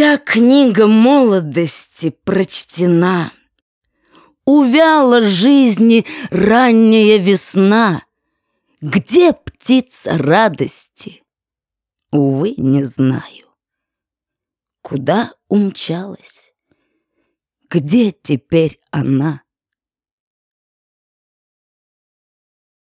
Вся книга молодости прочтена. Увяла жизни ранняя весна. Где птица радости? Увы, не знаю. Куда умчалась? Где теперь она?